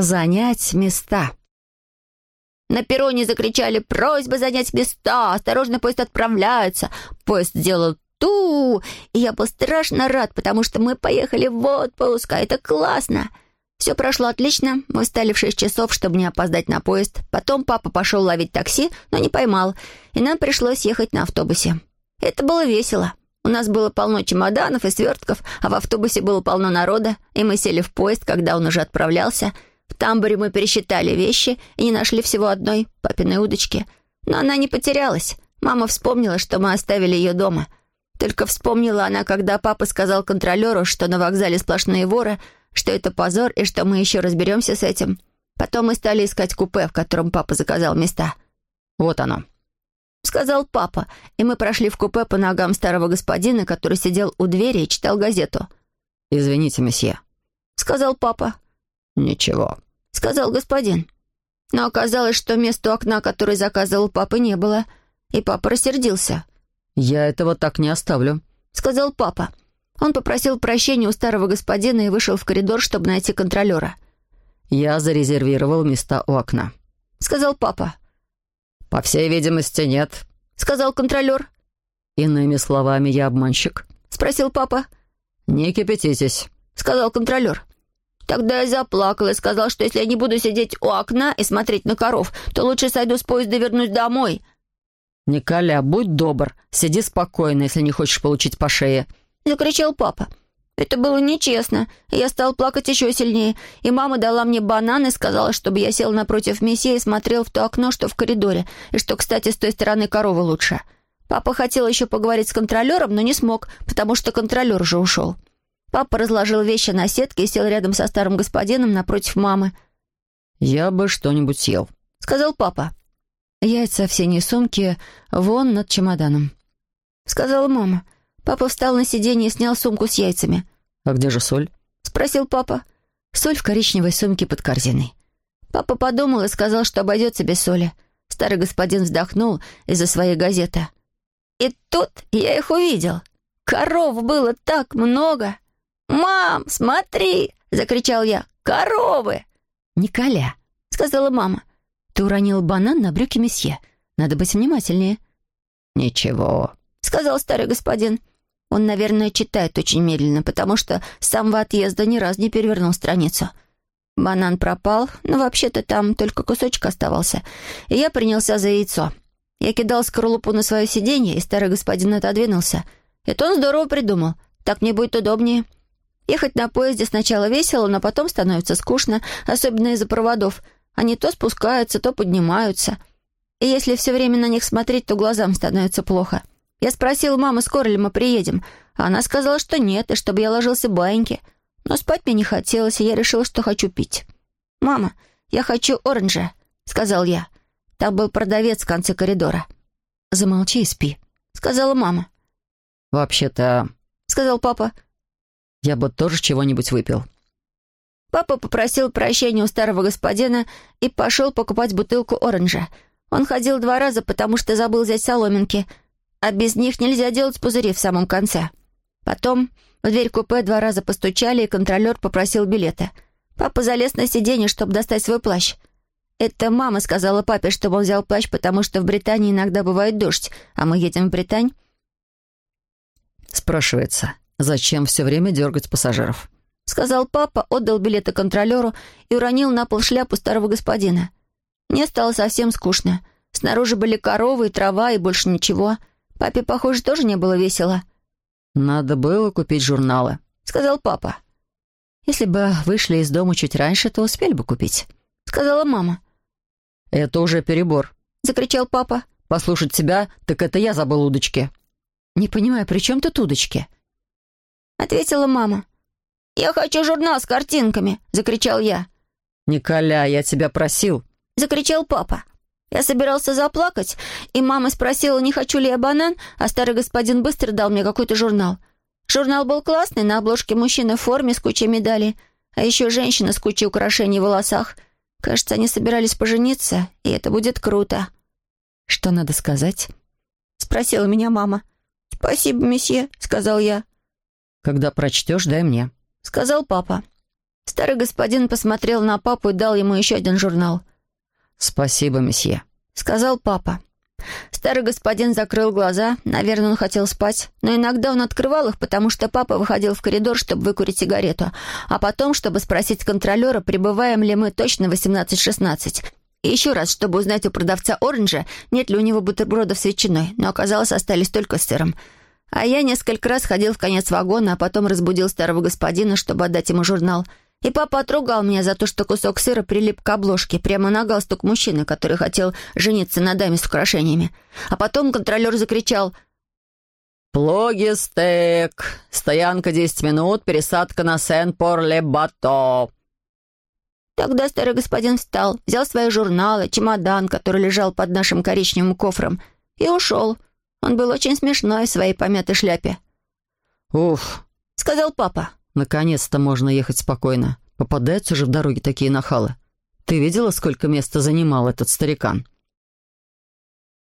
Занять места. На перроне закричали «Просьба занять места! Осторожно, поезд отправляется!» Поезд сделал ту, и я был страшно рад, потому что мы поехали в отпуск, а это классно. Все прошло отлично, мы встали в шесть часов, чтобы не опоздать на поезд. Потом папа пошел ловить такси, но не поймал, и нам пришлось ехать на автобусе. Это было весело. У нас было полно чемоданов и свертков, а в автобусе было полно народа, и мы сели в поезд, когда он уже отправлялся. В тамбуре мы пересчитали вещи и не нашли всего одной папиной удочки. Но она не потерялась. Мама вспомнила, что мы оставили ее дома. Только вспомнила она, когда папа сказал контролеру, что на вокзале сплошные воры, что это позор и что мы еще разберемся с этим. Потом мы стали искать купе, в котором папа заказал места. Вот оно. — сказал папа, и мы прошли в купе по ногам старого господина, который сидел у двери и читал газету. «Извините, месье», — сказал папа. «Ничего», — сказал господин. Но оказалось, что места у окна, который заказывал папа, не было, и папа рассердился. «Я этого так не оставлю», — сказал папа. Он попросил прощения у старого господина и вышел в коридор, чтобы найти контролера. «Я зарезервировал места у окна», — сказал папа. «По всей видимости, нет», — сказал контролер. «Иными словами, я обманщик?» — спросил папа. «Не кипятитесь», — сказал контролер. Тогда я заплакал и сказал, что если я не буду сидеть у окна и смотреть на коров, то лучше сойду с поезда и вернусь домой. «Николя, будь добр, сиди спокойно, если не хочешь получить по шее», — закричал папа. Это было нечестно. Я стал плакать еще сильнее, и мама дала мне банан и сказала, чтобы я сел напротив месье и смотрел в то окно, что в коридоре, и что, кстати, с той стороны корова лучше. Папа хотел еще поговорить с контролером, но не смог, потому что контролер уже ушел. Папа разложил вещи на сетке и сел рядом со старым господином напротив мамы. «Я бы что-нибудь съел», — сказал папа. «Яйца в синей сумке вон над чемоданом», — сказала мама. Папа встал на сиденье и снял сумку с яйцами. «А где же соль?» — спросил папа. «Соль в коричневой сумке под корзиной». Папа подумал и сказал, что обойдется без соли. Старый господин вздохнул из-за своей газеты. И тут я их увидел. Коров было так много. «Мам, смотри!» — закричал я. «Коровы!» «Николя!» — сказала мама. «Ты уронил банан на брюки месье. Надо быть внимательнее». «Ничего», — сказал старый господин. Он, наверное, читает очень медленно, потому что с самого отъезда ни разу не перевернул страницу. Банан пропал, но вообще-то там только кусочек оставался. И я принялся за яйцо. Я кидал скорлупу на свое сиденье, и старый господин отодвинулся. Это он здорово придумал. Так мне будет удобнее. Ехать на поезде сначала весело, но потом становится скучно, особенно из-за проводов. Они то спускаются, то поднимаются. И если все время на них смотреть, то глазам становится плохо. Я спросила мамы, скоро ли мы приедем, она сказала, что нет, и чтобы я ложился баиньки. Но спать мне не хотелось, и я решила, что хочу пить. «Мама, я хочу оранжа», — сказал я. Там был продавец в конце коридора. «Замолчи и спи», — сказала мама. «Вообще-то...» — сказал папа. «Я бы тоже чего-нибудь выпил». Папа попросил прощения у старого господина и пошел покупать бутылку оранжа. Он ходил два раза, потому что забыл взять соломинки, а без них нельзя делать пузыри в самом конце. Потом в дверь купе два раза постучали, и контролер попросил билеты. Папа залез на сиденье, чтобы достать свой плащ. Это мама сказала папе, чтобы он взял плащ, потому что в Британии иногда бывает дождь, а мы едем в Британь. Спрашивается, зачем все время дергать пассажиров? Сказал папа, отдал билеты контролеру и уронил на пол шляпу старого господина. Мне стало совсем скучно. Снаружи были коровы и трава, и больше ничего — Папе, похоже, тоже не было весело. «Надо было купить журналы», — сказал папа. «Если бы вышли из дома чуть раньше, то успели бы купить», — сказала мама. «Это уже перебор», — закричал папа. «Послушать себя, так это я забыл удочки». «Не понимаю, при чем тут удочки?» Ответила мама. «Я хочу журнал с картинками», — закричал я. «Николя, я тебя просил», — закричал папа. Я собирался заплакать, и мама спросила, не хочу ли я банан, а старый господин быстро дал мне какой-то журнал. Журнал был классный, на обложке мужчина в форме с кучей медалей, а еще женщина с кучей украшений в волосах. Кажется, они собирались пожениться, и это будет круто. «Что надо сказать?» — спросила меня мама. «Спасибо, месье», — сказал я. «Когда прочтешь, дай мне», — сказал папа. Старый господин посмотрел на папу и дал ему еще один журнал. «Спасибо, месье», — сказал папа. Старый господин закрыл глаза, наверное, он хотел спать, но иногда он открывал их, потому что папа выходил в коридор, чтобы выкурить сигарету, а потом, чтобы спросить контролера, прибываем ли мы точно 18-16. И еще раз, чтобы узнать у продавца оранжа, нет ли у него бутербродов с ветчиной, но оказалось, остались только с сыром. А я несколько раз ходил в конец вагона, а потом разбудил старого господина, чтобы отдать ему журнал — и папа отругал меня за то, что кусок сыра прилип к обложке, прямо на галстук мужчины, который хотел жениться на даме с украшениями. А потом контролер закричал «Плогистек! Стоянка 10 минут, пересадка на Сен-Пор-Ле-Бато!» Тогда старый господин встал, взял свои журналы, чемодан, который лежал под нашим коричневым кофром, и ушел. Он был очень смешной в своей помятой шляпе. «Уф!» — сказал папа. Наконец-то можно ехать спокойно. Попадаются же в дороге такие нахалы. Ты видела, сколько места занимал этот старикан?»